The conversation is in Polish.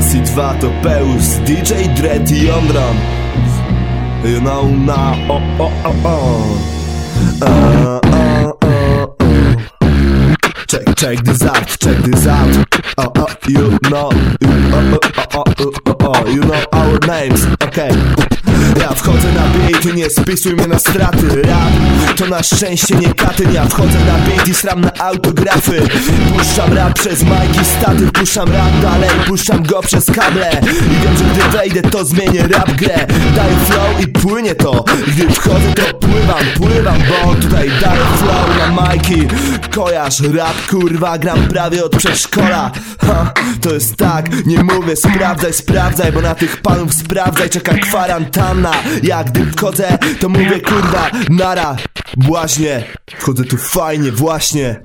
Kurwa to Peus, DJ Dread i Ondran You know now, o o o o. Check, check this out, check this out Oh, oh, you know, you, oh, oh, oh, oh, oh, oh, you know our names, okay ja wchodzę na beat nie spisuj mnie na straty. Rap to na szczęście nie katyn Ja wchodzę na beat i sram na autografy. Puszczam rap przez majki staty. Puszczam rap dalej, puszczam go przez kable. I wiem, że gdy wejdę to zmienię rap grę. Daję flow i płynie to. Gdy wchodzę to pływam, pływam majki Kojarz rap kurwa, gram prawie od przedszkola. Ha, To jest tak, nie mówię sprawdzaj, sprawdzaj Bo na tych panów sprawdzaj czeka kwarantanna. Ja gdy wchodzę to mówię kurwa nara. Właśnie, wchodzę tu fajnie, właśnie